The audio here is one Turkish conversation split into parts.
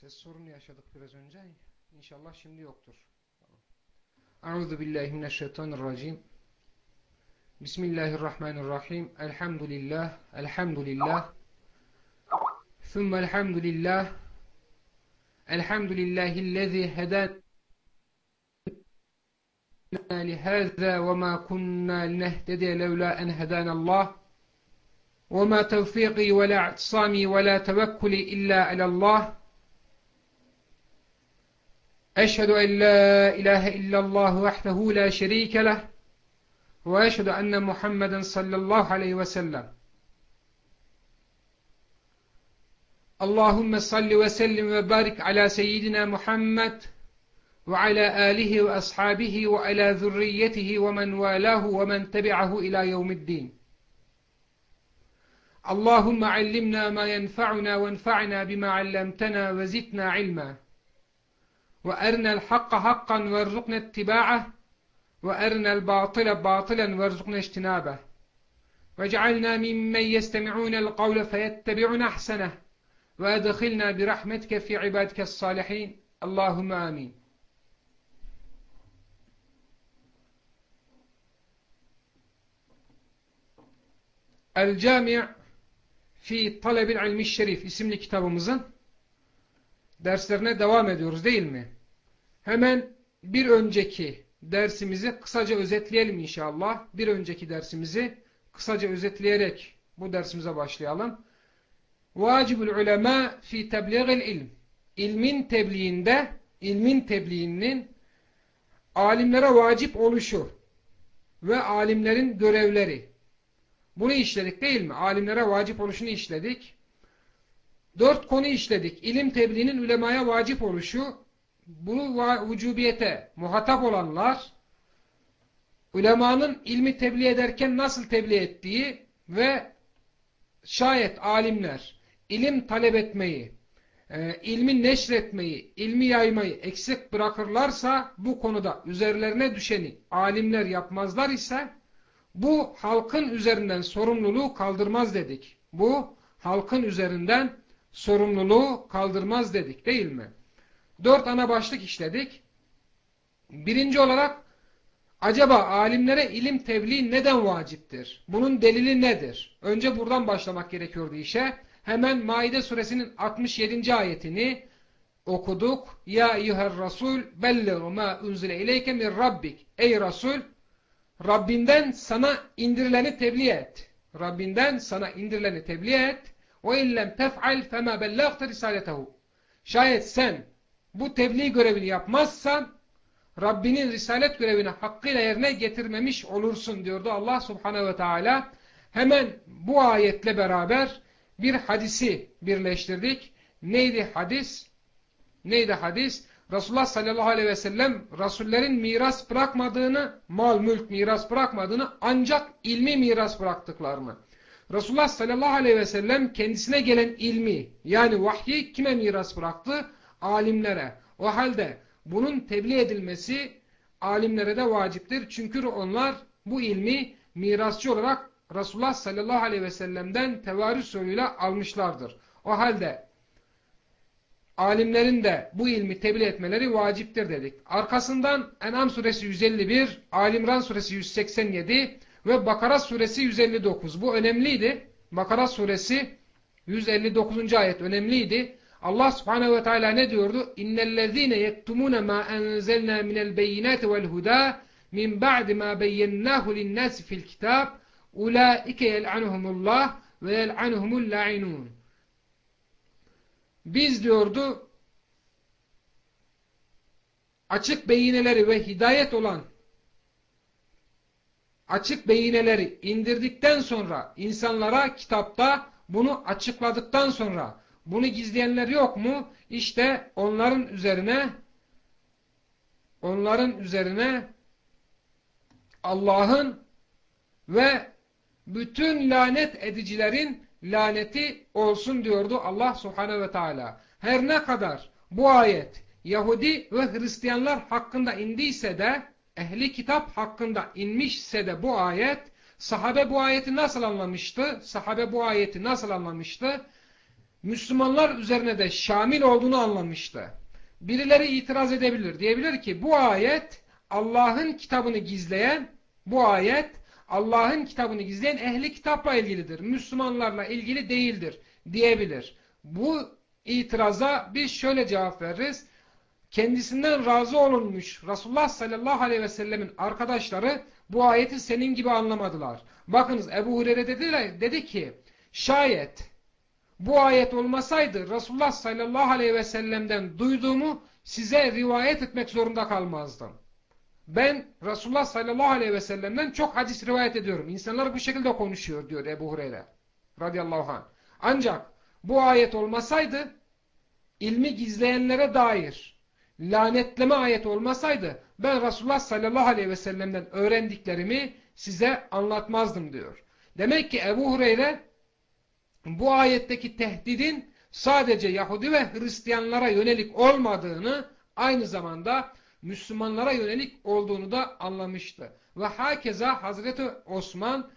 Ses sorunu yaşadık biraz önce. İnşallah şimdi yoktur. Euzu billahi mineşşeytanirracim. Bismillahirrahmanirrahim. Elhamdülillah. Elhamdülillah. Thumma elhamdülillah. Elhamdülillahillezî hedâna لهذا وما كنا لنهتدي لولا أن هدانا الله وما توفيقي ولا اعتصامي ولا توكلي إلا على الله أشهد أن لا إله إلا الله وحده لا شريك له وأشهد أن محمدا صلى الله عليه وسلم. اللهم صل وسلم وبارك على سيدنا محمد وعلى آله وأصحابه وعلى ذريته ومن والاه ومن تبعه إلى يوم الدين. اللهم علمنا ما ينفعنا وانفعنا بما علمتنا وزدنا علما. وأرنا الحق حقا وارزقنا اتباعه وأرنا الباطل باطلا وارزقنا اجتنابه. واجعلنا ممن يستمعون القول فيتبعون أحسنه وأدخلنا برحمتك في عبادك الصالحين. اللهم آمين. El Cami' fi Talebil İlmi Şerif isimli kitabımızın derslerine devam ediyoruz değil mi? Hemen bir önceki dersimizi kısaca özetleyelim inşallah. Bir önceki dersimizi kısaca özetleyerek bu dersimize başlayalım. Vacibul ulema fi tebliğil ilm. İlmin tebliğinde, ilmin tebliğinin alimlere vacip oluşu ve alimlerin görevleri. Bunu işledik değil mi? Alimlere vacip oluşunu işledik. Dört konu işledik. İlim tebliğinin ulemaya vacip oluşu, bunu vücubiyete muhatap olanlar, ulemanın ilmi tebliğ ederken nasıl tebliğ ettiği ve şayet alimler ilim talep etmeyi, e, ilmi neşretmeyi, ilmi yaymayı eksik bırakırlarsa bu konuda üzerlerine düşeni alimler yapmazlar ise bu halkın üzerinden sorumluluğu kaldırmaz dedik. Bu halkın üzerinden sorumluluğu kaldırmaz dedik değil mi? Dört ana başlık işledik. Birinci olarak acaba alimlere ilim tebliğ neden vaciptir? Bunun delili nedir? Önce buradan başlamak gerekiyordu işe. Hemen Maide suresinin 67. ayetini okuduk. Ya eyyuher rasul belliru ma unzile ileyke min rabbik. Ey Resul Rabbinden sana indirileni tebliğ et. Rabbinden sana indirileni tebliğ et. O illem tef'al fema bellagte risaletehu. Şayet sen bu tebliğ görevini yapmazsan Rabbinin risalet görevini hakkıyla yerine getirmemiş olursun diyordu Allah subhanehu ve teala. Hemen bu ayetle beraber bir hadisi birleştirdik. Neydi hadis? Neydi hadis? Resulullah sallallahu aleyhi ve sellem Resullerin miras bırakmadığını, mal mülk miras bırakmadığını ancak ilmi miras bıraktıklarını. Resulullah sallallahu aleyhi ve sellem kendisine gelen ilmi yani vahyi kime miras bıraktı? Alimlere. O halde bunun tebliğ edilmesi alimlere de vaciptir. Çünkü onlar bu ilmi mirasçı olarak Resulullah sallallahu aleyhi ve sellem'den tevarüs yoluyla almışlardır. O halde alimlerin de bu ilmi tebliğ etmeleri vaciptir dedik. Arkasından En'am suresi 151, Alimran suresi 187 ve Bakara suresi 159. Bu önemliydi. Bakara suresi 159. ayet önemliydi. Allah subhanehu ve teala ne diyordu? İnnellezîne yektumûne mâ enzelnâ minel beyinâti vel hudâ min ba'di mâ beyyennâhu linnâsi fil kitâb ulâike yel'anuhumullah ve yel'anuhumul la'inûn. Biz diyordu açık beyineleri ve hidayet olan açık beyineleri indirdikten sonra insanlara kitapta bunu açıkladıktan sonra bunu gizleyenler yok mu? İşte onların üzerine onların üzerine Allah'ın ve bütün lanet edicilerin laneti olsun diyordu Allah subhanehu ve teala. Her ne kadar bu ayet Yahudi ve Hristiyanlar hakkında indiyse de ehli kitap hakkında inmişse de bu ayet sahabe bu ayeti nasıl anlamıştı? Sahabe bu ayeti nasıl anlamıştı? Müslümanlar üzerine de şamil olduğunu anlamıştı. Birileri itiraz edebilir. Diyebilir ki bu ayet Allah'ın kitabını gizleyen bu ayet Allah'ın kitabını gizleyen ehli kitapla ilgilidir. Müslümanlarla ilgili değildir diyebilir. Bu itiraza biz şöyle cevap veririz. Kendisinden razı olunmuş Resulullah sallallahu aleyhi ve sellemin arkadaşları bu ayeti senin gibi anlamadılar. Bakınız Ebu Hureyre dedi, dedi ki şayet bu ayet olmasaydı Resulullah sallallahu aleyhi ve sellem'den duyduğumu size rivayet etmek zorunda kalmazdım. Ben Resulullah sallallahu aleyhi ve sellem'den çok hadis rivayet ediyorum. İnsanlar bu şekilde konuşuyor diyor Ebu Hureyre radıyallahu anh. Ancak bu ayet olmasaydı ilmi gizleyenlere dair lanetleme ayet olmasaydı ben Resulullah sallallahu aleyhi ve sellem'den öğrendiklerimi size anlatmazdım diyor. Demek ki Ebu Hureyre bu ayetteki tehdidin sadece Yahudi ve Hristiyanlara yönelik olmadığını aynı zamanda Müslümanlara yönelik olduğunu da anlamıştı. Ve hakeza Hazreti Osman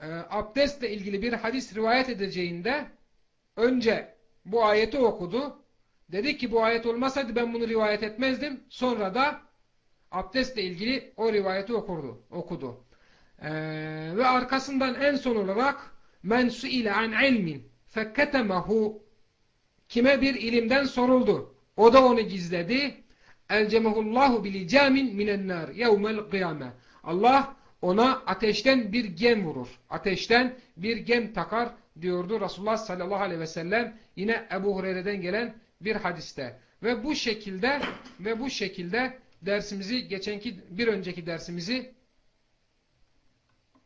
e, abdestle ilgili bir hadis rivayet edeceğinde önce bu ayeti okudu. Dedi ki bu ayet olmasaydı ben bunu rivayet etmezdim. Sonra da abdestle ilgili o rivayeti okurdu, okudu. Ee, ve arkasından en son olarak men suile an ilmin fekketemehu kime bir ilimden soruldu. O da onu gizledi. Elcemehullahu bilicamin minennar yevmel kıyame. Allah ona ateşten bir gem vurur. Ateşten bir gem takar diyordu Resulullah sallallahu aleyhi ve sellem yine Ebu Hureyre'den gelen bir hadiste. Ve bu şekilde ve bu şekilde dersimizi geçenki bir önceki dersimizi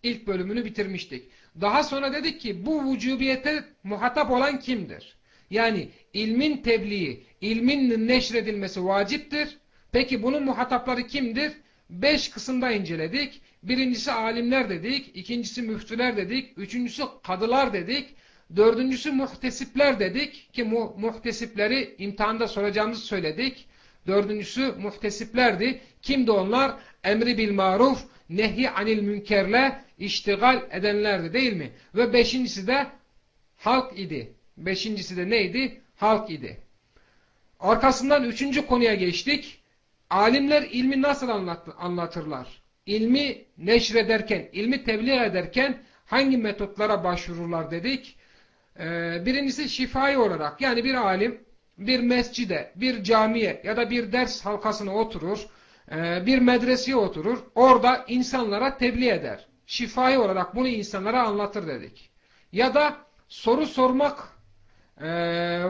ilk bölümünü bitirmiştik. Daha sonra dedik ki bu vücubiyete muhatap olan kimdir? Yani ilmin tebliği, ilmin neşredilmesi vaciptir. Peki bunun muhatapları kimdir? Beş kısımda inceledik. Birincisi alimler dedik, ikincisi müftüler dedik, üçüncüsü kadılar dedik, dördüncüsü muhtesipler dedik ki mu muhtesipleri imtihanda soracağımızı söyledik. Dördüncüsü muhtesiplerdi. Kimdi onlar? Emri bil maruf, nehi anil münkerle iştigal edenlerdi değil mi? Ve beşincisi de halk idi. Beşincisi de neydi? Halk idi. Arkasından üçüncü konuya geçtik. Alimler ilmi nasıl anlat anlatırlar? İlmi neşrederken, ilmi tebliğ ederken hangi metotlara başvururlar dedik. Ee, birincisi şifai olarak yani bir alim bir mescide, bir camiye ya da bir ders halkasına oturur, e, bir medreseye oturur, orada insanlara tebliğ eder. Şifai olarak bunu insanlara anlatır dedik. Ya da soru sormak e,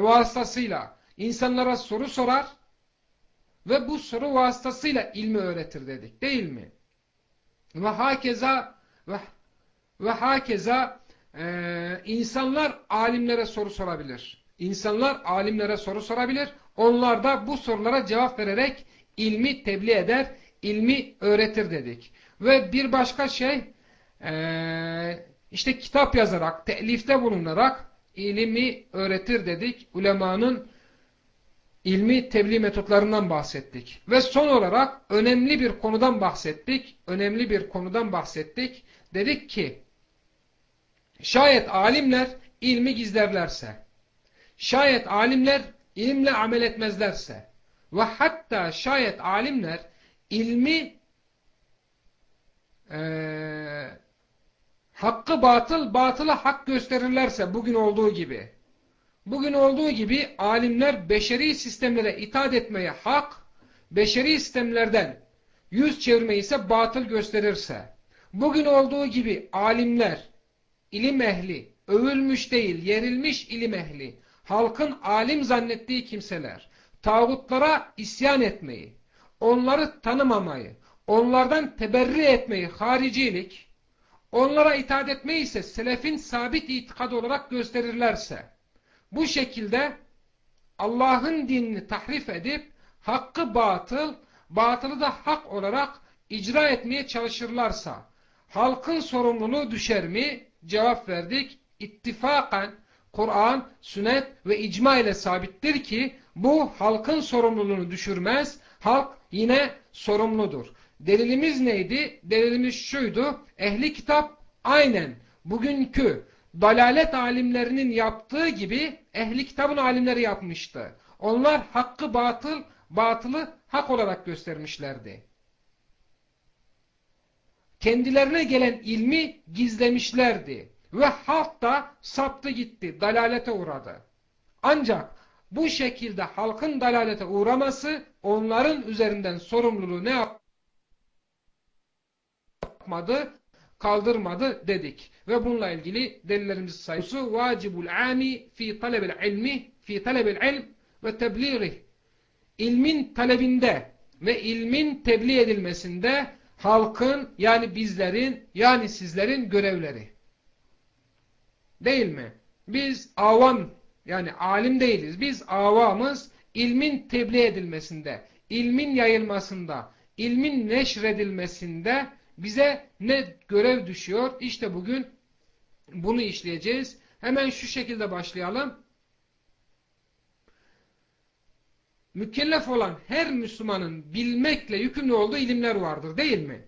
vasıtasıyla insanlara soru sorar ve bu soru vasıtasıyla ilmi öğretir dedik değil mi? Ve hakeza ve, ve hakeza e, insanlar alimlere soru sorabilir. İnsanlar alimlere soru sorabilir. Onlar da bu sorulara cevap vererek ilmi tebliğ eder, ilmi öğretir dedik. Ve bir başka şey e, işte kitap yazarak, telifte bulunarak ilmi öğretir dedik. Ulemanın ilmi tebliğ metotlarından bahsettik. Ve son olarak önemli bir konudan bahsettik. Önemli bir konudan bahsettik. Dedik ki şayet alimler ilmi gizlerlerse, şayet alimler ilimle amel etmezlerse ve hatta şayet alimler ilmi e, hakkı batıl, batıla hak gösterirlerse bugün olduğu gibi bugün olduğu gibi alimler beşeri sistemlere itaat etmeye hak, beşeri sistemlerden yüz çevirmeyi ise batıl gösterirse bugün olduğu gibi alimler ilim ehli, övülmüş değil, yerilmiş ilim ehli, halkın alim zannettiği kimseler, tağutlara isyan etmeyi, onları tanımamayı, onlardan teberri etmeyi, haricilik, onlara itaat etmeyi ise selefin sabit itikad olarak gösterirlerse, bu şekilde Allah'ın dinini tahrif edip, hakkı batıl, batılı da hak olarak icra etmeye çalışırlarsa, halkın sorumluluğu düşer mi? Cevap verdik. İttifakan Kur'an, sünnet ve icma ile sabittir ki bu halkın sorumluluğunu düşürmez. Halk yine sorumludur. Delilimiz neydi? Delilimiz şuydu. Ehli kitap aynen bugünkü dalalet alimlerinin yaptığı gibi ehli kitabın alimleri yapmıştı. Onlar hakkı batıl, batılı hak olarak göstermişlerdi. Kendilerine gelen ilmi gizlemişlerdi. Ve halk da saptı gitti, dalalete uğradı. Ancak bu şekilde halkın dalalete uğraması onların üzerinden sorumluluğu ne yapmadı? Kaldırmadı dedik. Ve bununla ilgili delillerimiz sayısı vacibul ami fi talebil ilmi fi talebil ilm ve tebliği ilmin talebinde ve ilmin tebliğ edilmesinde halkın yani bizlerin yani sizlerin görevleri. Değil mi? Biz avam yani alim değiliz. Biz avamız ilmin tebliğ edilmesinde, ilmin yayılmasında, ilmin neşredilmesinde bize ne görev düşüyor? İşte bugün bunu işleyeceğiz. Hemen şu şekilde başlayalım. Mükellef olan her Müslümanın bilmekle yükümlü olduğu ilimler vardır değil mi?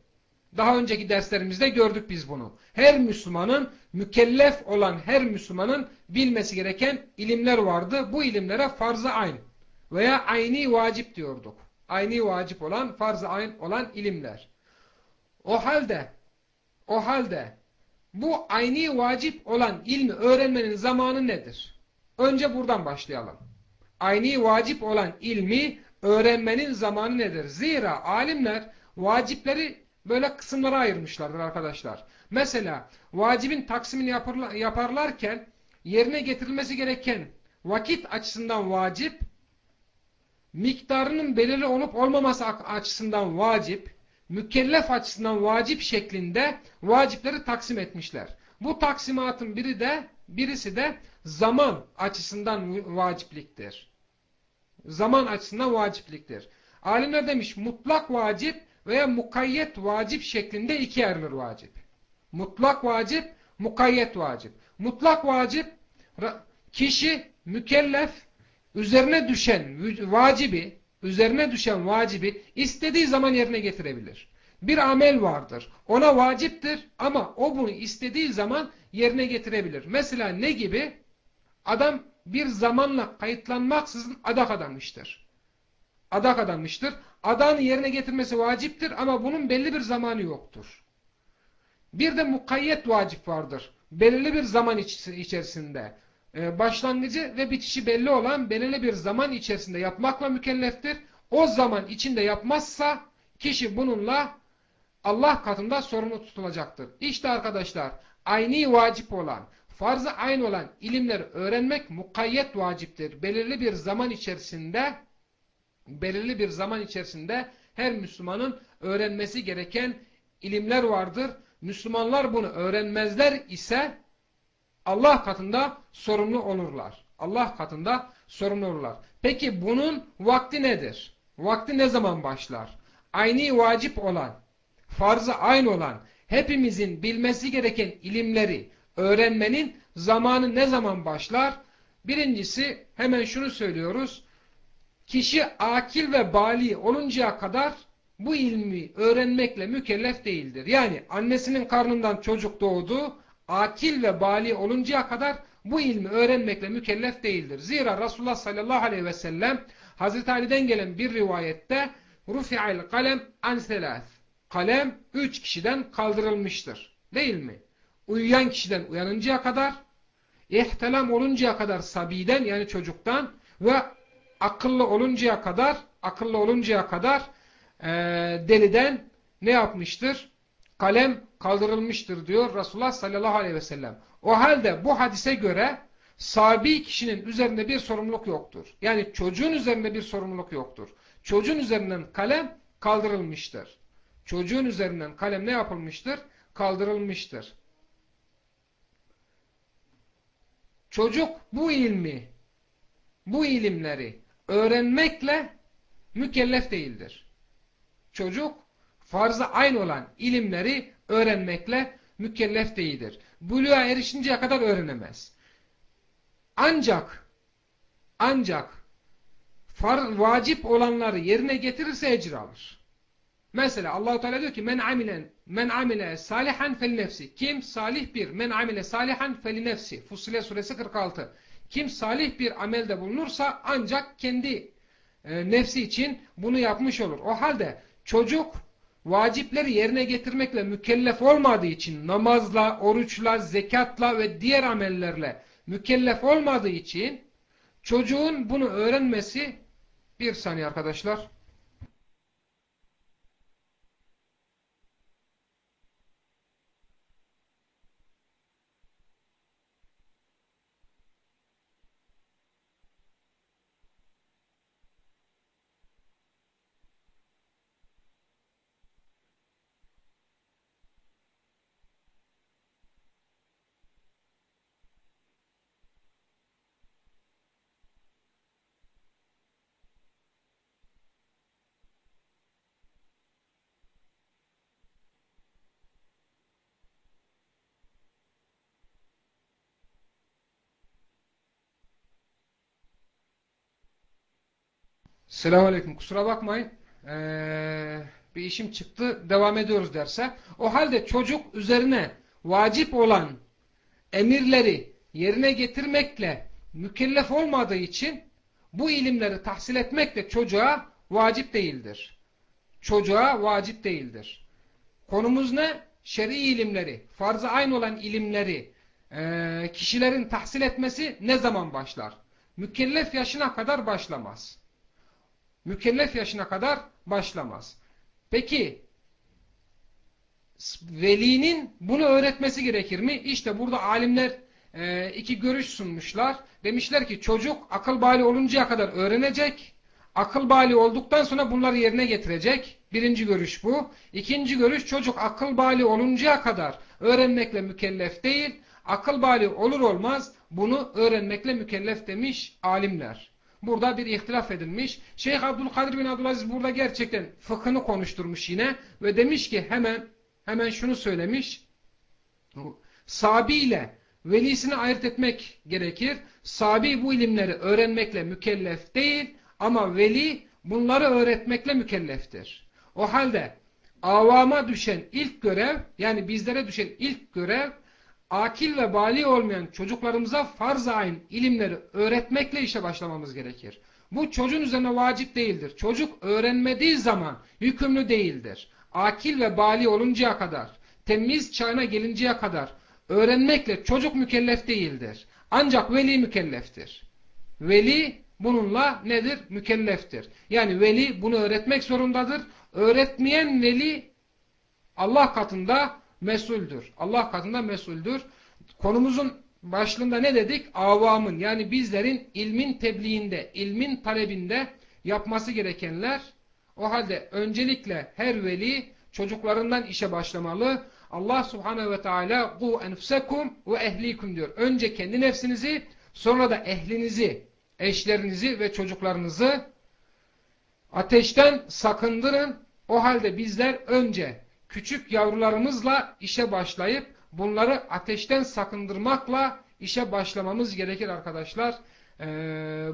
Daha önceki derslerimizde gördük biz bunu. Her Müslümanın, mükellef olan her Müslümanın bilmesi gereken ilimler vardı. Bu ilimlere farz-ı ayn veya ayni vacip diyorduk. Ayni vacip olan, farz-ı ayn olan ilimler. O halde, o halde bu ayni vacip olan ilmi öğrenmenin zamanı nedir? Önce buradan başlayalım. Ayni vacip olan ilmi öğrenmenin zamanı nedir? Zira alimler vacipleri böyle kısımlara ayırmışlardır arkadaşlar. Mesela vacibin taksimini yaparlarken yerine getirilmesi gereken vakit açısından vacip, miktarının belirli olup olmaması açısından vacip, mükellef açısından vacip şeklinde vacipleri taksim etmişler. Bu taksimatın biri de birisi de zaman açısından vacipliktir. Zaman açısından vacipliktir. Alimler demiş mutlak vacip veya mukayyet vacip şeklinde ikiye ayrılır vacip. Mutlak vacip, mukayyet vacip. Mutlak vacip kişi mükellef üzerine düşen vacibi, üzerine düşen vacibi istediği zaman yerine getirebilir. Bir amel vardır. Ona vaciptir ama o bunu istediği zaman yerine getirebilir. Mesela ne gibi? Adam bir zamanla kayıtlanmaksızın adak adamıştır. Adak adamıştır. Adağını yerine getirmesi vaciptir ama bunun belli bir zamanı yoktur. Bir de mukayyet vacip vardır. Belirli bir zaman içerisinde başlangıcı ve bitişi belli olan belirli bir zaman içerisinde yapmakla mükelleftir. O zaman içinde yapmazsa kişi bununla Allah katında sorumlu tutulacaktır. İşte arkadaşlar aynı vacip olan, farz-ı aynı olan ilimleri öğrenmek mukayyet vaciptir. Belirli bir zaman içerisinde belirli bir zaman içerisinde her Müslümanın öğrenmesi gereken ilimler vardır. Müslümanlar bunu öğrenmezler ise Allah katında sorumlu olurlar. Allah katında sorumlu olurlar. Peki bunun vakti nedir? Vakti ne zaman başlar? Aynı vacip olan, farzı aynı olan, hepimizin bilmesi gereken ilimleri öğrenmenin zamanı ne zaman başlar? Birincisi hemen şunu söylüyoruz. Kişi akil ve bali oluncaya kadar bu ilmi öğrenmekle mükellef değildir. Yani annesinin karnından çocuk doğdu, akil ve bali oluncaya kadar bu ilmi öğrenmekle mükellef değildir. Zira Resulullah sallallahu aleyhi ve sellem Hazreti Ali'den gelen bir rivayette rufi'al kalem an. Kalem üç kişiden kaldırılmıştır. Değil mi? Uyuyan kişiden uyanıncaya kadar, ihtilam oluncaya kadar sabiden yani çocuktan ve akıllı oluncaya kadar akıllı oluncaya kadar e, deliden ne yapmıştır? Kalem kaldırılmıştır diyor Resulullah sallallahu aleyhi ve sellem. O halde bu hadise göre sabi kişinin üzerinde bir sorumluluk yoktur. Yani çocuğun üzerinde bir sorumluluk yoktur. Çocuğun üzerinden kalem kaldırılmıştır. Çocuğun üzerinden kalem ne yapılmıştır? Kaldırılmıştır. Çocuk bu ilmi, bu ilimleri öğrenmekle mükellef değildir. Çocuk farzı aynı olan ilimleri öğrenmekle mükellef değildir. Buluğa erişinceye kadar öğrenemez. Ancak ancak far, vacip olanları yerine getirirse ecir alır. Mesela Allahu Teala diyor ki men amilen men amile salihan fel nefsi. Kim salih bir men amile salihan fel nefsi. Fussilet suresi 46. Kim salih bir amelde bulunursa ancak kendi e, nefsi için bunu yapmış olur. O halde çocuk vacipleri yerine getirmekle mükellef olmadığı için namazla, oruçla, zekatla ve diğer amellerle mükellef olmadığı için çocuğun bunu öğrenmesi bir saniye arkadaşlar. Selamünaleyküm. Kusura bakmayın. Ee, bir işim çıktı. Devam ediyoruz derse. O halde çocuk üzerine vacip olan emirleri yerine getirmekle mükellef olmadığı için bu ilimleri tahsil etmek de çocuğa vacip değildir. Çocuğa vacip değildir. Konumuz ne? Şer'i ilimleri, farz-ı ayn olan ilimleri e, kişilerin tahsil etmesi ne zaman başlar? Mükellef yaşına kadar başlamaz mükellef yaşına kadar başlamaz. Peki velinin bunu öğretmesi gerekir mi? İşte burada alimler e, iki görüş sunmuşlar. Demişler ki çocuk akıl bali oluncaya kadar öğrenecek. Akıl bali olduktan sonra bunları yerine getirecek. Birinci görüş bu. İkinci görüş çocuk akıl bali oluncaya kadar öğrenmekle mükellef değil. Akıl bali olur olmaz bunu öğrenmekle mükellef demiş alimler. Burada bir ihtilaf edilmiş. Şeyh Abdülkadir bin Abdülaziz burada gerçekten fıkhını konuşturmuş yine ve demiş ki hemen hemen şunu söylemiş. Sabi ile velisini ayırt etmek gerekir. Sabi bu ilimleri öğrenmekle mükellef değil ama veli bunları öğretmekle mükelleftir. O halde avama düşen ilk görev yani bizlere düşen ilk görev akil ve bali olmayan çocuklarımıza farz ayın ilimleri öğretmekle işe başlamamız gerekir. Bu çocuğun üzerine vacip değildir. Çocuk öğrenmediği zaman hükümlü değildir. Akil ve bali oluncaya kadar, temiz çağına gelinceye kadar öğrenmekle çocuk mükellef değildir. Ancak veli mükelleftir. Veli bununla nedir? Mükelleftir. Yani veli bunu öğretmek zorundadır. Öğretmeyen veli Allah katında mesuldür. Allah katında mesuldür. Konumuzun başlığında ne dedik? Avamın yani bizlerin ilmin tebliğinde, ilmin talebinde yapması gerekenler o halde öncelikle her veli çocuklarından işe başlamalı. Allah subhanehu ve teala bu enfusekum ve ehlikum diyor. Önce kendi nefsinizi sonra da ehlinizi, eşlerinizi ve çocuklarınızı ateşten sakındırın. O halde bizler önce küçük yavrularımızla işe başlayıp bunları ateşten sakındırmakla işe başlamamız gerekir arkadaşlar. Ee,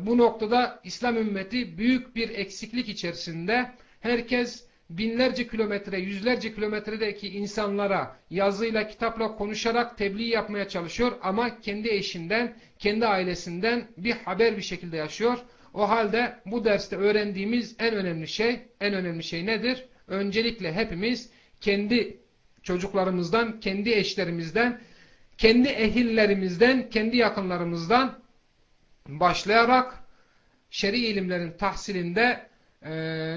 bu noktada İslam ümmeti büyük bir eksiklik içerisinde herkes binlerce kilometre, yüzlerce kilometredeki insanlara yazıyla, kitapla konuşarak tebliğ yapmaya çalışıyor ama kendi eşinden, kendi ailesinden bir haber bir şekilde yaşıyor. O halde bu derste öğrendiğimiz en önemli şey, en önemli şey nedir? Öncelikle hepimiz kendi çocuklarımızdan, kendi eşlerimizden, kendi ehillerimizden, kendi yakınlarımızdan başlayarak şer'i ilimlerin tahsilinde e,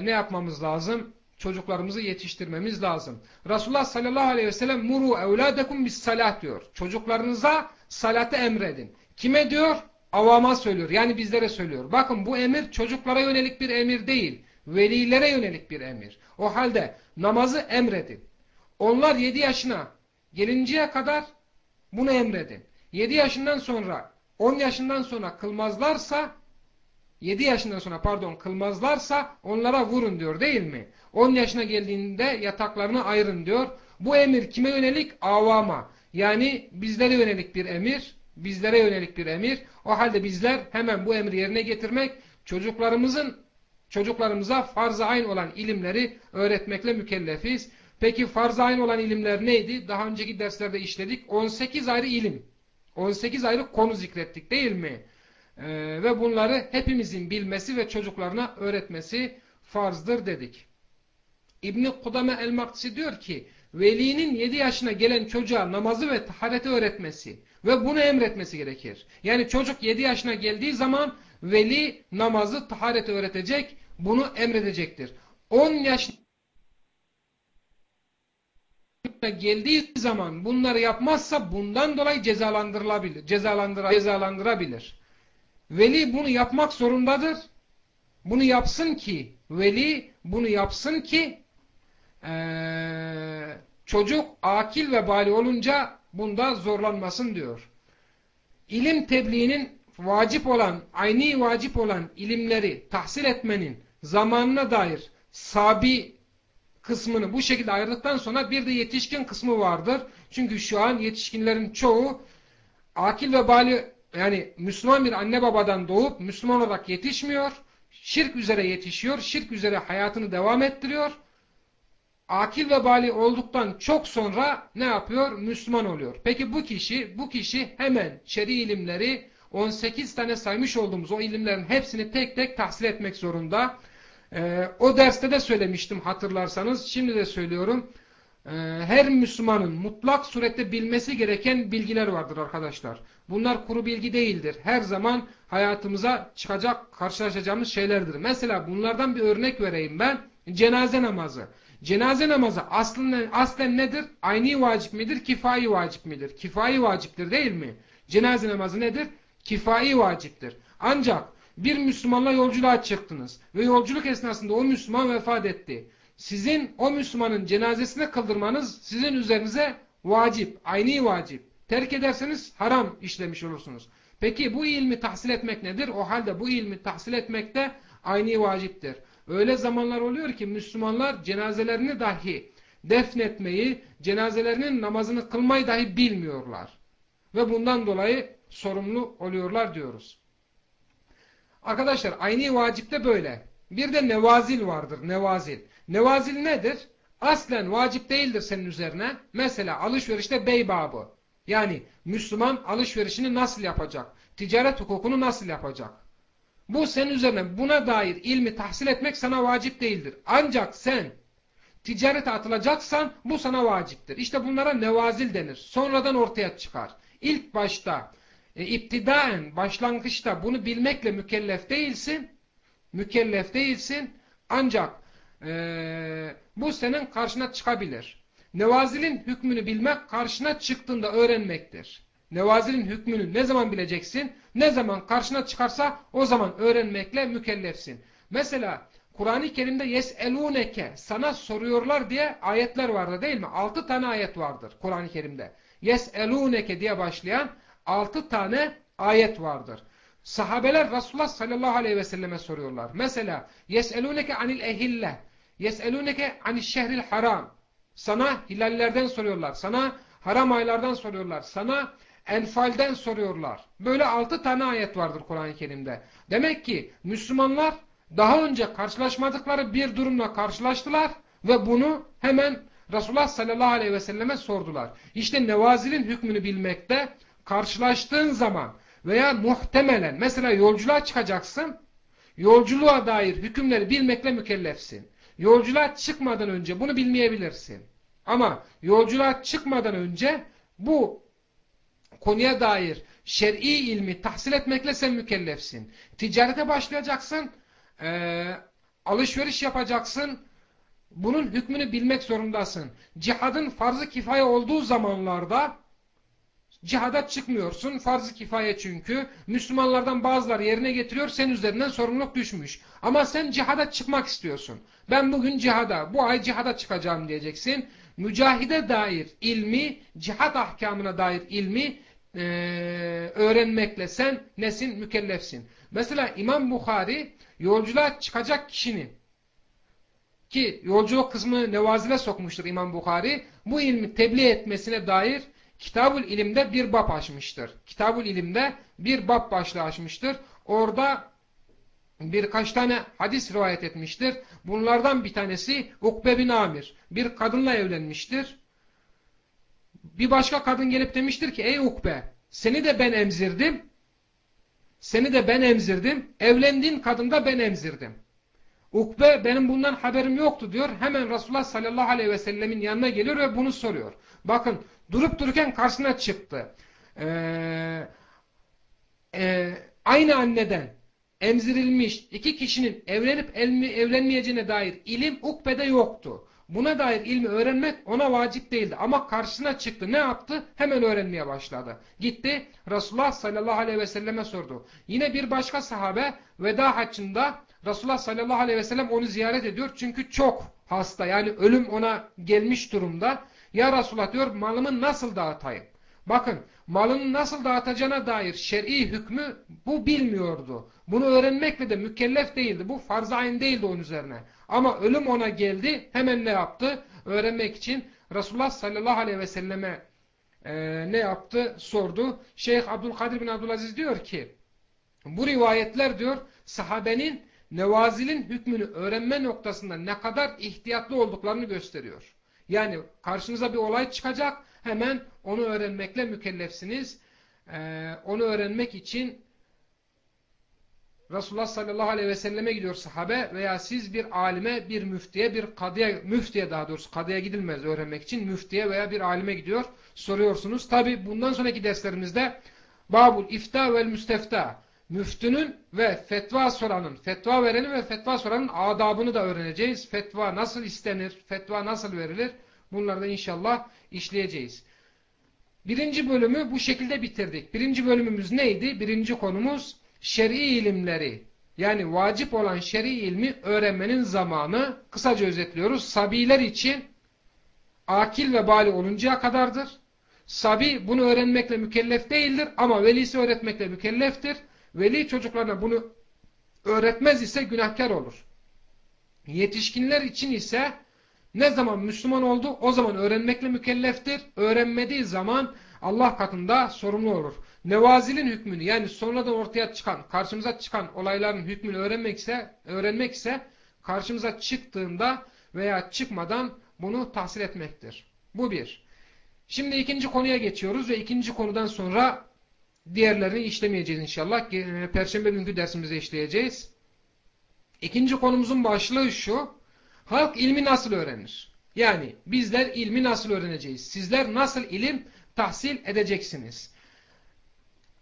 ne yapmamız lazım? Çocuklarımızı yetiştirmemiz lazım. Resulullah sallallahu aleyhi ve sellem muru evladekum bis salat diyor. Çocuklarınıza salatı emredin. Kime diyor? Avama söylüyor. Yani bizlere söylüyor. Bakın bu emir çocuklara yönelik bir emir değil. Velilere yönelik bir emir. O halde namazı emredin. Onlar 7 yaşına gelinceye kadar bunu emredin. 7 yaşından sonra 10 yaşından sonra kılmazlarsa 7 yaşından sonra pardon kılmazlarsa onlara vurun diyor değil mi? 10 yaşına geldiğinde yataklarını ayırın diyor. Bu emir kime yönelik? Avama. Yani bizlere yönelik bir emir. Bizlere yönelik bir emir. O halde bizler hemen bu emri yerine getirmek, çocuklarımızın Çocuklarımıza farz-ı ayn olan ilimleri öğretmekle mükellefiz. Peki farz-ı ayn olan ilimler neydi? Daha önceki derslerde işledik. 18 ayrı ilim. 18 ayrı konu zikrettik değil mi? Ee, ve bunları hepimizin bilmesi ve çocuklarına öğretmesi farzdır dedik. İbni Kudame el-Maktisi diyor ki, velinin 7 yaşına gelen çocuğa namazı ve tahareti öğretmesi ve bunu emretmesi gerekir. Yani çocuk 7 yaşına geldiği zaman veli namazı, tahareti öğretecek, bunu emredecektir. 10 yaşına geldiği zaman bunları yapmazsa bundan dolayı cezalandırılabilir. Cezalandıra, cezalandırabilir. Veli bunu yapmak zorundadır. Bunu yapsın ki, veli bunu yapsın ki ee, çocuk akil ve bali olunca bunda zorlanmasın diyor. İlim tebliğinin vacip olan, aynı vacip olan ilimleri tahsil etmenin zamanına dair sabi kısmını bu şekilde ayırdıktan sonra bir de yetişkin kısmı vardır. Çünkü şu an yetişkinlerin çoğu akil ve bali yani Müslüman bir anne babadan doğup Müslüman olarak yetişmiyor. Şirk üzere yetişiyor. Şirk üzere hayatını devam ettiriyor. Akil ve bali olduktan çok sonra ne yapıyor? Müslüman oluyor. Peki bu kişi, bu kişi hemen şer'i ilimleri 18 tane saymış olduğumuz o ilimlerin hepsini tek tek tahsil etmek zorunda. Ee, o derste de söylemiştim hatırlarsanız. Şimdi de söylüyorum. Ee, her Müslümanın mutlak surette bilmesi gereken bilgiler vardır arkadaşlar. Bunlar kuru bilgi değildir. Her zaman hayatımıza çıkacak, karşılaşacağımız şeylerdir. Mesela bunlardan bir örnek vereyim ben. Cenaze namazı. Cenaze namazı aslında, aslen nedir? Aynı vacip midir? Kifai vacip midir? Kifai vaciptir değil mi? Cenaze namazı nedir? Kifai vaciptir. Ancak bir Müslümanla yolculuğa çıktınız ve yolculuk esnasında o Müslüman vefat etti. Sizin o Müslümanın cenazesine kıldırmanız sizin üzerinize vacip, aynı vacip. Terk ederseniz haram işlemiş olursunuz. Peki bu ilmi tahsil etmek nedir? O halde bu ilmi tahsil etmek de aynı vaciptir. Öyle zamanlar oluyor ki Müslümanlar cenazelerini dahi defnetmeyi, cenazelerinin namazını kılmayı dahi bilmiyorlar. Ve bundan dolayı sorumlu oluyorlar diyoruz. Arkadaşlar aynı vacipte böyle. Bir de nevazil vardır. Nevazil. Nevazil nedir? Aslen vacip değildir senin üzerine. Mesela alışverişte bey babı. Yani Müslüman alışverişini nasıl yapacak? Ticaret hukukunu nasıl yapacak? Bu senin üzerine buna dair ilmi tahsil etmek sana vacip değildir. Ancak sen ticarete atılacaksan bu sana vaciptir. İşte bunlara nevazil denir. Sonradan ortaya çıkar. İlk başta e, iptidaen başlangıçta bunu bilmekle mükellef değilsin. Mükellef değilsin. Ancak e, bu senin karşına çıkabilir. Nevazilin hükmünü bilmek karşına çıktığında öğrenmektir. Nevazilin hükmünü ne zaman bileceksin? Ne zaman karşına çıkarsa o zaman öğrenmekle mükellefsin. Mesela Kur'an-ı Kerim'de yeseluneke sana soruyorlar diye ayetler vardı değil mi? Altı tane ayet vardır Kur'an-ı Kerim'de. Yeseluneke diye başlayan altı tane ayet vardır. Sahabeler Resulullah sallallahu aleyhi ve selleme soruyorlar. Mesela yeseluneke anil ehille yeseluneke anil şehril haram sana hilallerden soruyorlar. Sana haram aylardan soruyorlar. Sana Enfal'den soruyorlar. Böyle altı tane ayet vardır Kur'an-ı Kerim'de. Demek ki Müslümanlar daha önce karşılaşmadıkları bir durumla karşılaştılar ve bunu hemen Resulullah sallallahu aleyhi ve selleme sordular. İşte nevazilin hükmünü bilmekte karşılaştığın zaman veya muhtemelen mesela yolculuğa çıkacaksın, yolculuğa dair hükümleri bilmekle mükellefsin. Yolculuğa çıkmadan önce bunu bilmeyebilirsin. Ama yolculuğa çıkmadan önce bu konuya dair şer'i ilmi tahsil etmekle sen mükellefsin. Ticarete başlayacaksın, e, alışveriş yapacaksın, bunun hükmünü bilmek zorundasın. Cihadın farz-ı kifaye olduğu zamanlarda cihada çıkmıyorsun. Farz-ı kifaye çünkü. Müslümanlardan bazıları yerine getiriyor. Sen üzerinden sorumluluk düşmüş. Ama sen cihada çıkmak istiyorsun. Ben bugün cihada, bu ay cihada çıkacağım diyeceksin. Mücahide dair ilmi, cihat ahkamına dair ilmi e, öğrenmekle sen nesin? Mükellefsin. Mesela İmam Bukhari yolculuğa çıkacak kişinin ki yolculuk kısmını nevazile sokmuştur İmam Bukhari. Bu ilmi tebliğ etmesine dair Kitabul İlim'de bir bab açmıştır. Kitabul İlim'de bir bab başlığı açmıştır. Orada birkaç tane hadis rivayet etmiştir. Bunlardan bir tanesi Ukbe bin Amir. Bir kadınla evlenmiştir. Bir başka kadın gelip demiştir ki ey Ukbe seni de ben emzirdim. Seni de ben emzirdim. Evlendiğin kadın da ben emzirdim. Ukbe benim bundan haberim yoktu diyor. Hemen Resulullah sallallahu aleyhi ve sellemin yanına geliyor ve bunu soruyor. Bakın durup dururken karşısına çıktı. Ee, e, aynı anneden emzirilmiş iki kişinin evlenip evlenmeyeceğine dair ilim Ukbe'de yoktu. Buna dair ilmi öğrenmek ona vacip değildi. Ama karşısına çıktı. Ne yaptı? Hemen öğrenmeye başladı. Gitti Resulullah sallallahu aleyhi ve selleme sordu. Yine bir başka sahabe veda haccında Resulullah sallallahu aleyhi ve sellem onu ziyaret ediyor. Çünkü çok hasta. Yani ölüm ona gelmiş durumda. Ya Resulullah diyor malımı nasıl dağıtayım? Bakın malını nasıl dağıtacağına dair şer'i hükmü bu bilmiyordu. Bunu öğrenmekle de mükellef değildi. Bu farz ayın değildi onun üzerine. Ama ölüm ona geldi. Hemen ne yaptı? Öğrenmek için Resulullah sallallahu aleyhi ve selleme e, ne yaptı? Sordu. Şeyh Abdülkadir bin Abdülaziz diyor ki bu rivayetler diyor sahabenin nevazilin hükmünü öğrenme noktasında ne kadar ihtiyatlı olduklarını gösteriyor. Yani karşınıza bir olay çıkacak hemen onu öğrenmekle mükellefsiniz. Ee, onu öğrenmek için Resulullah sallallahu aleyhi ve selleme gidiyor sahabe veya siz bir alime, bir müftiye, bir kadıya, müftiye daha doğrusu kadıya gidilmez öğrenmek için müftiye veya bir alime gidiyor soruyorsunuz. Tabi bundan sonraki derslerimizde Babul ifta vel müstefta müftünün ve fetva soranın, fetva verenin ve fetva soranın adabını da öğreneceğiz. Fetva nasıl istenir, fetva nasıl verilir bunları da inşallah işleyeceğiz. Birinci bölümü bu şekilde bitirdik. Birinci bölümümüz neydi? Birinci konumuz şer'i ilimleri yani vacip olan şer'i ilmi öğrenmenin zamanı kısaca özetliyoruz. Sabiler için akil ve bali oluncaya kadardır. Sabi bunu öğrenmekle mükellef değildir ama velisi öğretmekle mükelleftir. Veli çocuklarına bunu öğretmez ise günahkar olur. Yetişkinler için ise ne zaman Müslüman oldu o zaman öğrenmekle mükelleftir. Öğrenmediği zaman Allah katında sorumlu olur. Nevazilin hükmünü yani sonradan ortaya çıkan, karşımıza çıkan olayların hükmünü öğrenmek ise, öğrenmek ise karşımıza çıktığında veya çıkmadan bunu tahsil etmektir. Bu bir. Şimdi ikinci konuya geçiyoruz ve ikinci konudan sonra diğerlerini işlemeyeceğiz inşallah. Perşembe günkü dersimizde işleyeceğiz. İkinci konumuzun başlığı şu. Halk ilmi nasıl öğrenir? Yani bizler ilmi nasıl öğreneceğiz? Sizler nasıl ilim tahsil edeceksiniz?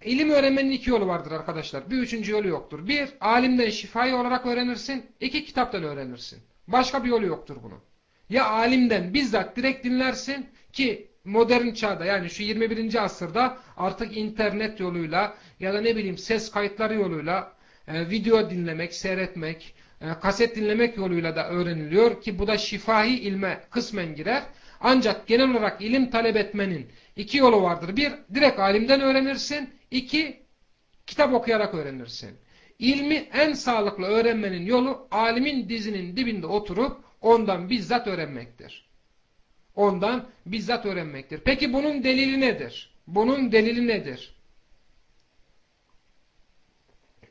İlim öğrenmenin iki yolu vardır arkadaşlar. Bir üçüncü yolu yoktur. Bir, alimden şifayı olarak öğrenirsin. İki, kitaptan öğrenirsin. Başka bir yolu yoktur bunun. Ya alimden bizzat direkt dinlersin ki modern çağda yani şu 21. asırda artık internet yoluyla ya da ne bileyim ses kayıtları yoluyla e, video dinlemek, seyretmek, e, kaset dinlemek yoluyla da öğreniliyor ki bu da şifahi ilme kısmen girer. Ancak genel olarak ilim talep etmenin iki yolu vardır. Bir, direkt alimden öğrenirsin. İki, kitap okuyarak öğrenirsin. İlmi en sağlıklı öğrenmenin yolu alimin dizinin dibinde oturup ondan bizzat öğrenmektir. Ondan bizzat öğrenmektir. Peki bunun delili nedir? Bunun delili nedir?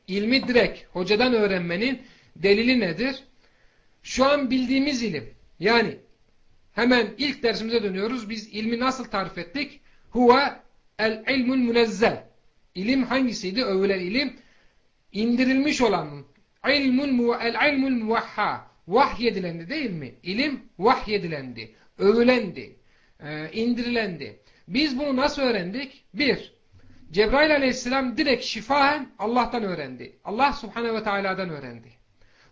İlmi direkt hocadan öğrenmenin delili nedir? Şu an bildiğimiz ilim. Yani hemen ilk dersimize dönüyoruz. Biz ilmi nasıl tarif ettik? Huve el ilmul münezzel. İlim hangisiydi? Övülen ilim. indirilmiş olan ilmun el ilmul muvahha. Vahyedilendi değil mi? İlim vahyedilendi. Övülendi. E, indirilendi. Biz bunu nasıl öğrendik? Bir, Cebrail aleyhisselam direkt şifahen Allah'tan öğrendi. Allah subhanehu ve teala'dan öğrendi.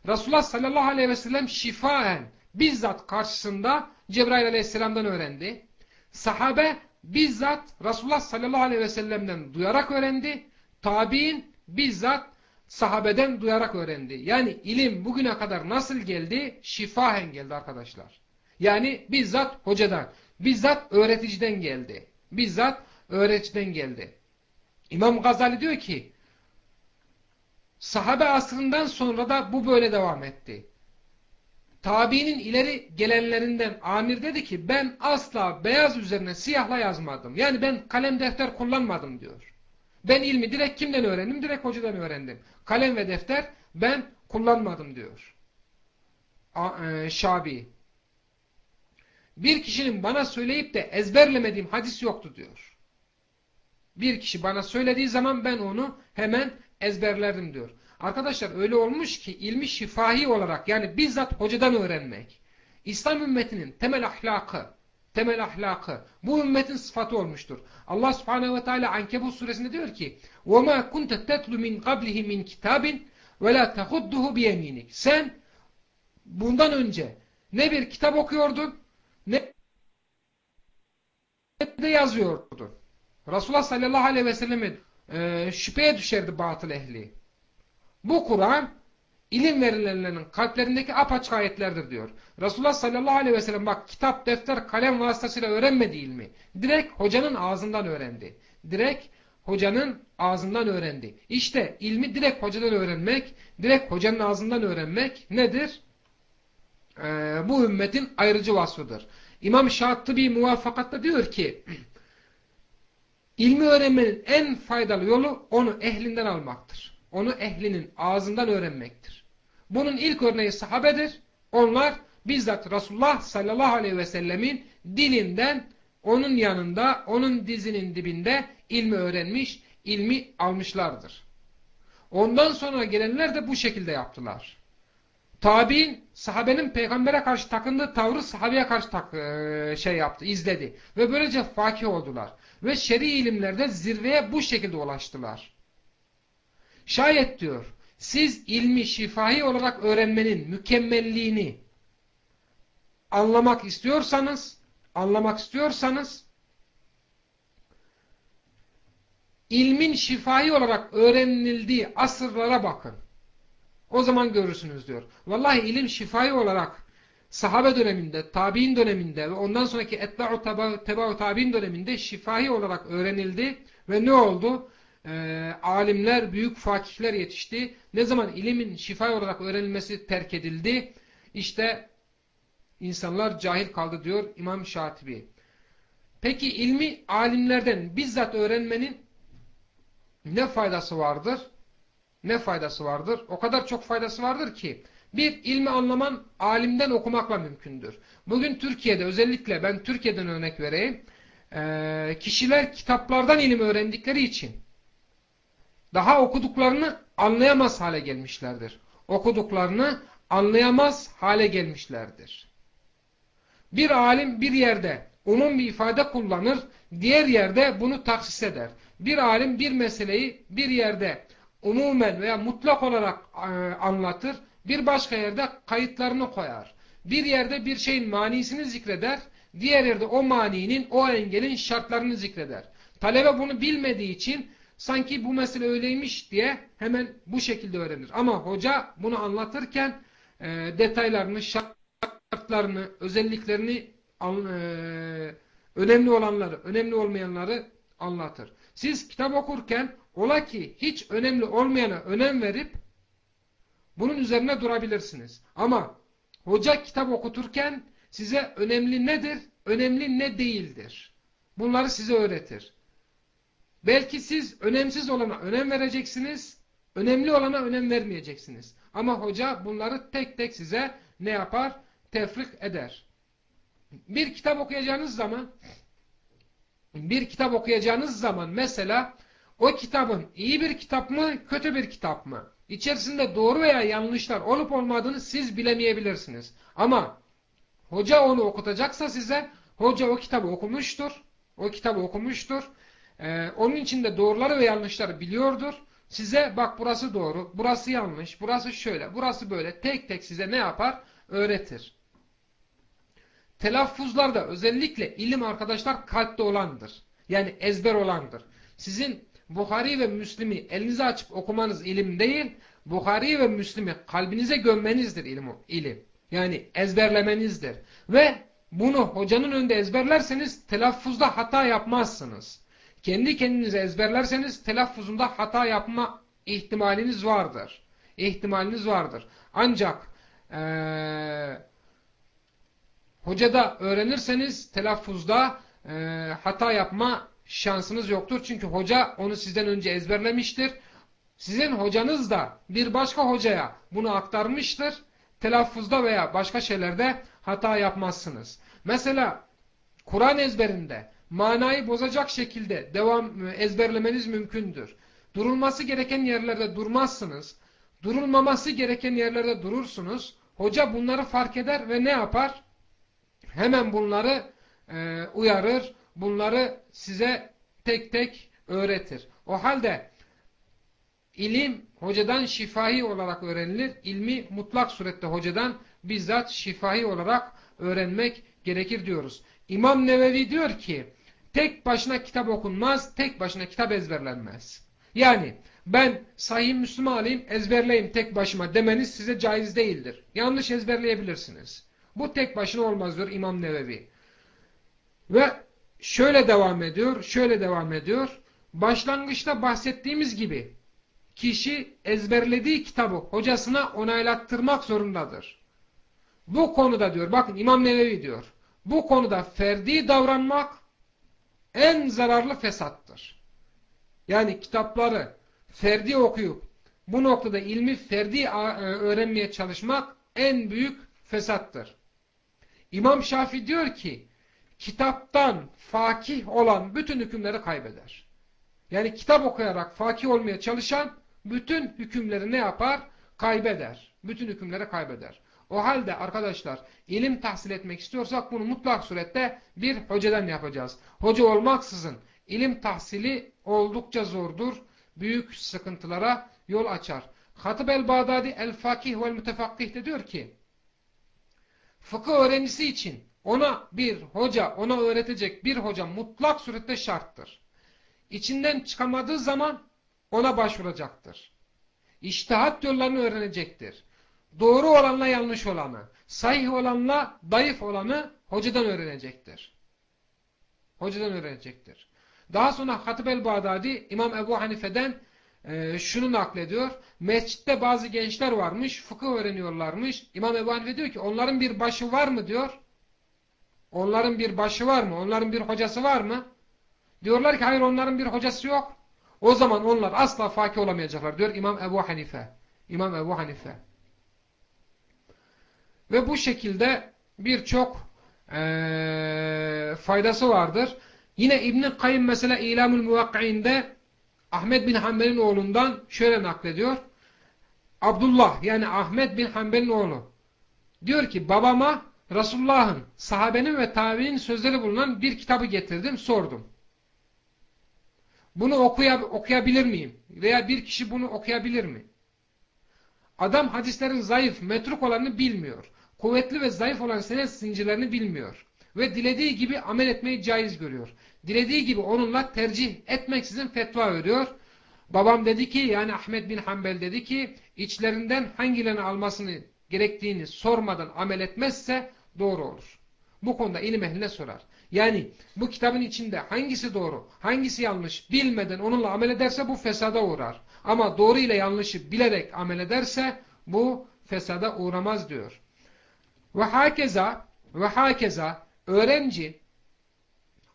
Resulullah sallallahu aleyhi ve sellem şifaen bizzat karşısında Cebrail aleyhisselamdan öğrendi. Sahabe bizzat Resulullah sallallahu aleyhi ve sellem'den duyarak öğrendi. Tabi'in bizzat sahabeden duyarak öğrendi. Yani ilim bugüne kadar nasıl geldi? Şifahen geldi arkadaşlar. Yani bizzat hocadan, bizzat öğreticiden geldi. Bizzat öğreticiden geldi. İmam Gazali diyor ki, sahabe asrından sonra da bu böyle devam etti. Tabiinin ileri gelenlerinden Amir dedi ki ben asla beyaz üzerine siyahla yazmadım. Yani ben kalem defter kullanmadım diyor. Ben ilmi direkt kimden öğrendim? Direkt hocadan öğrendim. Kalem ve defter ben kullanmadım diyor. E, Şabi. Bir kişinin bana söyleyip de ezberlemediğim hadis yoktu diyor. Bir kişi bana söylediği zaman ben onu hemen ezberlerdim diyor. Arkadaşlar öyle olmuş ki ilmi şifahi olarak yani bizzat hocadan öğrenmek. İslam ümmetinin temel ahlakı, temel ahlakı bu ümmetin sıfatı olmuştur. Allah subhanehu ve teala Ankebut suresinde diyor ki وَمَا كُنْتَ تَتْلُ مِنْ قَبْلِهِ مِنْ كِتَابٍ وَلَا تَخُدُّهُ بِيَمِينِكَ Sen bundan önce ne bir kitap okuyordun ne de yazıyordun. Resulullah sallallahu aleyhi ve sellem e, şüpheye düşerdi batıl ehli. Bu Kur'an ilim verilenlerin kalplerindeki apaçık ayetlerdir diyor. Resulullah sallallahu aleyhi ve sellem bak kitap, defter, kalem vasıtasıyla öğrenmedi ilmi. Direkt hocanın ağzından öğrendi. Direkt hocanın ağzından öğrendi. İşte ilmi direkt hocadan öğrenmek, direkt hocanın ağzından öğrenmek nedir? Ee, bu ümmetin ayrıcı vasfıdır. İmam Şatibi muvaffakatta diyor ki ilmi öğrenmenin en faydalı yolu onu ehlinden almaktır. Onu ehlinin ağzından öğrenmektir. Bunun ilk örneği sahabedir. Onlar bizzat Resulullah sallallahu aleyhi ve sellemin dilinden onun yanında, onun dizinin dibinde ilmi öğrenmiş, ilmi almışlardır. Ondan sonra gelenler de bu şekilde yaptılar. Tabi'in sahabenin peygambere karşı takındığı tavrı sahabeye karşı tak, e, şey yaptı, izledi. Ve böylece fakih oldular. Ve şer'i ilimlerde zirveye bu şekilde ulaştılar. Şayet diyor, siz ilmi şifahi olarak öğrenmenin mükemmelliğini anlamak istiyorsanız, anlamak istiyorsanız, ilmin şifahi olarak öğrenildiği asırlara bakın. O zaman görürsünüz diyor. Vallahi ilim şifai olarak sahabe döneminde, tabi'in döneminde ve ondan sonraki etba'u teba'u tabi'in döneminde şifai olarak öğrenildi ve ne oldu? Ee, alimler, büyük fakihler yetişti. Ne zaman ilimin şifai olarak öğrenilmesi terk edildi? İşte insanlar cahil kaldı diyor İmam Şatibi. Peki ilmi alimlerden bizzat öğrenmenin ne faydası vardır? Ne faydası vardır? O kadar çok faydası vardır ki bir ilmi anlaman alimden okumakla mümkündür. Bugün Türkiye'de özellikle ben Türkiye'den örnek vereyim. Kişiler kitaplardan ilim öğrendikleri için daha okuduklarını anlayamaz hale gelmişlerdir. Okuduklarını anlayamaz hale gelmişlerdir. Bir alim bir yerde umum bir ifade kullanır, diğer yerde bunu taksis eder. Bir alim bir meseleyi bir yerde umumen veya mutlak olarak e, anlatır. Bir başka yerde kayıtlarını koyar. Bir yerde bir şeyin manisini zikreder. Diğer yerde o maninin, o engelin şartlarını zikreder. Talebe bunu bilmediği için sanki bu mesele öyleymiş diye hemen bu şekilde öğrenir. Ama hoca bunu anlatırken e, detaylarını, şartlarını, özelliklerini, e, önemli olanları, önemli olmayanları anlatır. Siz kitap okurken Ola ki hiç önemli olmayana önem verip bunun üzerine durabilirsiniz. Ama hoca kitap okuturken size önemli nedir, önemli ne değildir. Bunları size öğretir. Belki siz önemsiz olana önem vereceksiniz, önemli olana önem vermeyeceksiniz. Ama hoca bunları tek tek size ne yapar? Tefrik eder. Bir kitap okuyacağınız zaman bir kitap okuyacağınız zaman mesela o kitabın iyi bir kitap mı, kötü bir kitap mı? İçerisinde doğru veya yanlışlar olup olmadığını siz bilemeyebilirsiniz. Ama hoca onu okutacaksa size, hoca o kitabı okumuştur. O kitabı okumuştur. Ee, onun içinde doğruları ve yanlışları biliyordur. Size bak burası doğru, burası yanlış, burası şöyle, burası böyle tek tek size ne yapar? Öğretir. Telaffuzlarda özellikle ilim arkadaşlar kalpte olandır. Yani ezber olandır. Sizin Bukhari ve Müslim'i elinize açıp okumanız ilim değil, Bukhari ve Müslim'i kalbinize gömmenizdir ilim, ilim. Yani ezberlemenizdir. Ve bunu hocanın önünde ezberlerseniz telaffuzda hata yapmazsınız. Kendi kendinize ezberlerseniz telaffuzunda hata yapma ihtimaliniz vardır. İhtimaliniz vardır. Ancak ee, hocada öğrenirseniz telaffuzda e, hata yapma şansınız yoktur. Çünkü hoca onu sizden önce ezberlemiştir. Sizin hocanız da bir başka hocaya bunu aktarmıştır. Telaffuzda veya başka şeylerde hata yapmazsınız. Mesela Kur'an ezberinde manayı bozacak şekilde devam ezberlemeniz mümkündür. Durulması gereken yerlerde durmazsınız. Durulmaması gereken yerlerde durursunuz. Hoca bunları fark eder ve ne yapar? Hemen bunları e, uyarır. Bunları size tek tek öğretir. O halde ilim hocadan şifahi olarak öğrenilir. İlmi mutlak surette hocadan bizzat şifahi olarak öğrenmek gerekir diyoruz. İmam Nevevi diyor ki tek başına kitap okunmaz, tek başına kitap ezberlenmez. Yani ben sahih Müslüman alayım, ezberleyeyim tek başıma demeniz size caiz değildir. Yanlış ezberleyebilirsiniz. Bu tek başına olmaz diyor İmam Nevevi. Ve şöyle devam ediyor, şöyle devam ediyor. Başlangıçta bahsettiğimiz gibi kişi ezberlediği kitabı hocasına onaylattırmak zorundadır. Bu konuda diyor, bakın İmam Nevevi diyor, bu konuda ferdi davranmak en zararlı fesattır. Yani kitapları ferdi okuyup bu noktada ilmi ferdi e, öğrenmeye çalışmak en büyük fesattır. İmam Şafi diyor ki kitaptan fakih olan bütün hükümleri kaybeder. Yani kitap okuyarak fakih olmaya çalışan bütün hükümleri ne yapar? Kaybeder. Bütün hükümleri kaybeder. O halde arkadaşlar ilim tahsil etmek istiyorsak bunu mutlak surette bir hocadan yapacağız. Hoca olmaksızın ilim tahsili oldukça zordur. Büyük sıkıntılara yol açar. Hatib el-Bağdadi el-Fakih vel-Mütefakkih de diyor ki fıkıh öğrencisi için ona bir hoca, ona öğretecek bir hoca mutlak surette şarttır. İçinden çıkamadığı zaman ona başvuracaktır. İştihat yollarını öğrenecektir. Doğru olanla yanlış olanı, sahih olanla dayıf olanı hocadan öğrenecektir. Hocadan öğrenecektir. Daha sonra Hatib el-Bağdadi İmam Ebu Hanife'den e, şunu naklediyor. Mescitte bazı gençler varmış, fıkıh öğreniyorlarmış. İmam Ebu Hanife diyor ki onların bir başı var mı diyor. Onların bir başı var mı? Onların bir hocası var mı? Diyorlar ki hayır onların bir hocası yok. O zaman onlar asla fakir olamayacaklar diyor İmam Ebu Hanife. İmam Ebu Hanife. Ve bu şekilde birçok ee, faydası vardır. Yine İbn-i Kayyum mesela İlamül Muvakki'inde Ahmet bin Hanbel'in oğlundan şöyle naklediyor. Abdullah yani Ahmet bin Hanbel'in oğlu. Diyor ki babama Resulullah'ın, sahabenin ve tabi'nin sözleri bulunan bir kitabı getirdim, sordum. Bunu okuyab okuyabilir miyim? Veya bir kişi bunu okuyabilir mi? Adam hadislerin zayıf, metruk olanını bilmiyor. Kuvvetli ve zayıf olan senet zincirlerini bilmiyor. Ve dilediği gibi amel etmeyi caiz görüyor. Dilediği gibi onunla tercih etmeksizin fetva veriyor. Babam dedi ki yani Ahmet bin Hanbel dedi ki içlerinden hangilerini almasını gerektiğini sormadan amel etmezse doğru olur. Bu konuda ilim ehline sorar. Yani bu kitabın içinde hangisi doğru, hangisi yanlış bilmeden onunla amel ederse bu fesada uğrar. Ama doğru ile yanlışı bilerek amel ederse bu fesada uğramaz diyor. Ve hakeza ve hakeza öğrenci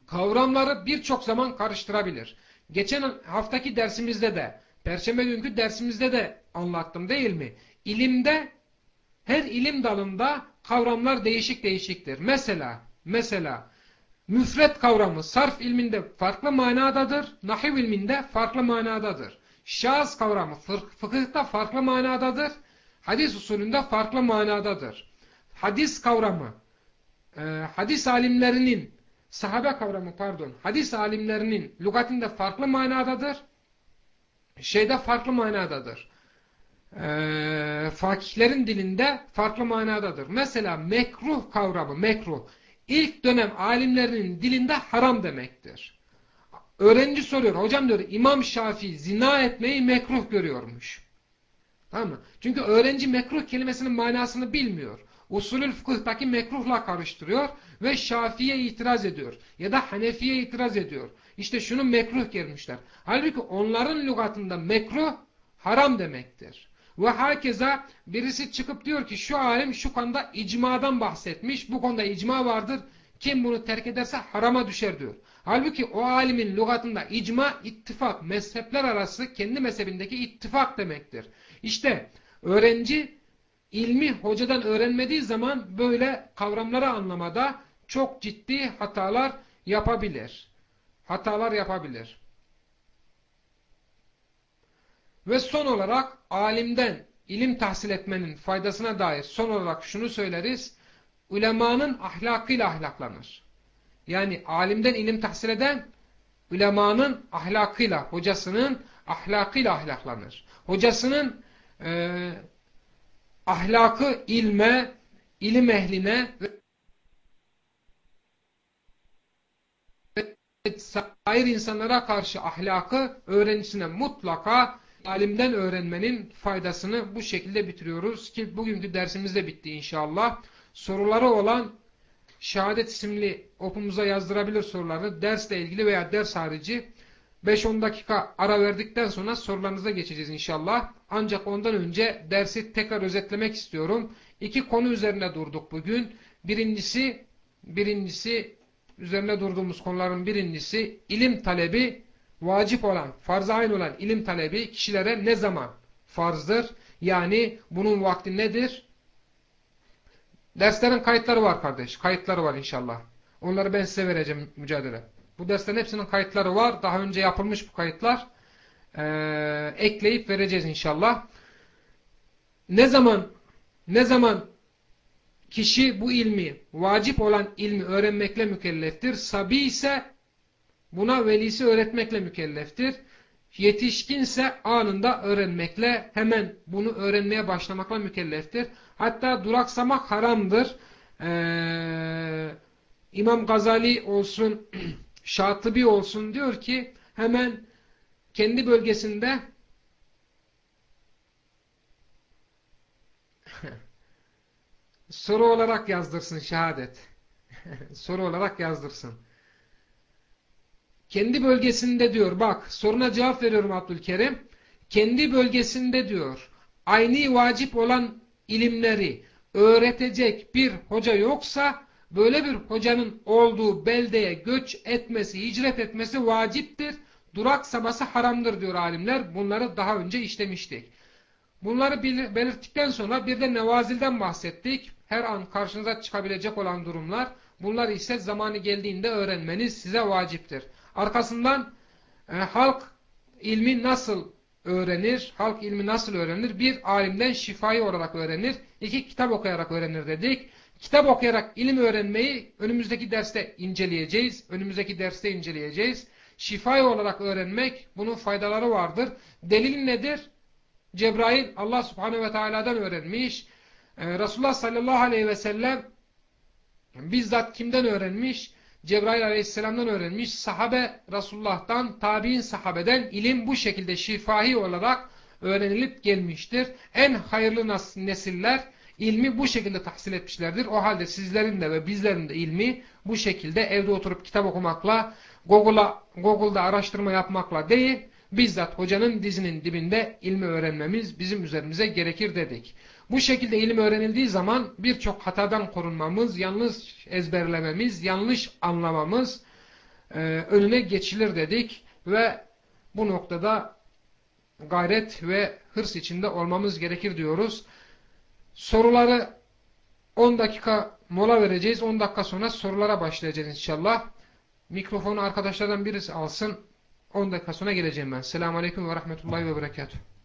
kavramları birçok zaman karıştırabilir. Geçen haftaki dersimizde de, perşembe günkü dersimizde de anlattım değil mi? İlimde, her ilim dalında kavramlar değişik değişiktir. Mesela, mesela müfret kavramı sarf ilminde farklı manadadır, nahiv ilminde farklı manadadır. Şahıs kavramı fıkıhta farklı manadadır, hadis usulünde farklı manadadır. Hadis kavramı, e, hadis alimlerinin, sahabe kavramı pardon, hadis alimlerinin lügatinde farklı manadadır, şeyde farklı manadadır e, fakihlerin dilinde farklı manadadır. Mesela mekruh kavramı, mekruh, ilk dönem alimlerinin dilinde haram demektir. Öğrenci soruyor, hocam diyor İmam Şafii zina etmeyi mekruh görüyormuş. Tamam mı? Çünkü öğrenci mekruh kelimesinin manasını bilmiyor. Usulül fıkıhtaki mekruhla karıştırıyor ve Şafii'ye itiraz ediyor. Ya da Hanefi'ye itiraz ediyor. İşte şunu mekruh gelmişler. Halbuki onların lügatında mekruh haram demektir. Ve hakeza birisi çıkıp diyor ki şu alim şu konuda icmadan bahsetmiş. Bu konuda icma vardır. Kim bunu terk ederse harama düşer diyor. Halbuki o alimin lügatında icma, ittifak, mezhepler arası kendi mezhebindeki ittifak demektir. İşte öğrenci ilmi hocadan öğrenmediği zaman böyle kavramları anlamada çok ciddi hatalar yapabilir. Hatalar yapabilir. Ve son olarak alimden ilim tahsil etmenin faydasına dair son olarak şunu söyleriz. Ulemanın ahlakıyla ahlaklanır. Yani alimden ilim tahsil eden ulemanın ahlakıyla, hocasının ahlakıyla ahlaklanır. Hocasının e, ahlakı ilme, ilim ehline ve sair insanlara karşı ahlakı öğrencisine mutlaka alimden öğrenmenin faydasını bu şekilde bitiriyoruz ki bugünkü dersimiz de bitti inşallah. Soruları olan şehadet isimli opumuza yazdırabilir sorularını dersle ilgili veya ders harici 5-10 dakika ara verdikten sonra sorularınıza geçeceğiz inşallah. Ancak ondan önce dersi tekrar özetlemek istiyorum. İki konu üzerine durduk bugün. Birincisi, birincisi üzerine durduğumuz konuların birincisi ilim talebi vacip olan, farz-ı ayn olan ilim talebi kişilere ne zaman farzdır? Yani bunun vakti nedir? Derslerin kayıtları var kardeş. Kayıtları var inşallah. Onları ben size vereceğim mücadele. Bu derslerin hepsinin kayıtları var. Daha önce yapılmış bu kayıtlar. Ee, ekleyip vereceğiz inşallah. Ne zaman ne zaman kişi bu ilmi, vacip olan ilmi öğrenmekle mükelleftir. Sabi ise buna velisi öğretmekle mükelleftir. Yetişkinse anında öğrenmekle, hemen bunu öğrenmeye başlamakla mükelleftir. Hatta duraksamak haramdır. Ee, İmam Gazali olsun, Şatıbi olsun diyor ki hemen kendi bölgesinde soru olarak yazdırsın şehadet. soru olarak yazdırsın. Kendi bölgesinde diyor bak soruna cevap veriyorum Abdülkerim. Kendi bölgesinde diyor aynı vacip olan ilimleri öğretecek bir hoca yoksa böyle bir hocanın olduğu beldeye göç etmesi, hicret etmesi vaciptir. Duraksaması haramdır diyor alimler. Bunları daha önce işlemiştik. Bunları belirttikten sonra bir de nevazilden bahsettik. Her an karşınıza çıkabilecek olan durumlar. Bunlar ise zamanı geldiğinde öğrenmeniz size vaciptir. Arkasından e, halk ilmi nasıl öğrenir? Halk ilmi nasıl öğrenir? Bir, alimden şifayı olarak öğrenir. İki, kitap okuyarak öğrenir dedik. Kitap okuyarak ilim öğrenmeyi önümüzdeki derste inceleyeceğiz. Önümüzdeki derste inceleyeceğiz. Şifayı olarak öğrenmek bunun faydaları vardır. Delil nedir? Cebrail Allah subhanehu ve teala'dan öğrenmiş. Ee, Resulullah sallallahu aleyhi ve sellem bizzat kimden öğrenmiş? Cebrail aleyhisselamdan öğrenmiş. Sahabe Resulullah'tan, tabi'in sahabeden ilim bu şekilde şifahi olarak öğrenilip gelmiştir. En hayırlı nesiller ilmi bu şekilde tahsil etmişlerdir. O halde sizlerin de ve bizlerin de ilmi bu şekilde evde oturup kitap okumakla, Google'a Google'da araştırma yapmakla değil, bizzat hocanın dizinin dibinde ilmi öğrenmemiz bizim üzerimize gerekir dedik. Bu şekilde ilim öğrenildiği zaman birçok hatadan korunmamız, yanlış ezberlememiz, yanlış anlamamız e, önüne geçilir dedik ve bu noktada gayret ve hırs içinde olmamız gerekir diyoruz. Soruları 10 dakika mola vereceğiz. 10 dakika sonra sorulara başlayacağız inşallah. Mikrofonu arkadaşlardan birisi alsın. 10 dakika sonra geleceğim ben. Selamun Aleyküm ve Rahmetullahi ve Berekatuhu.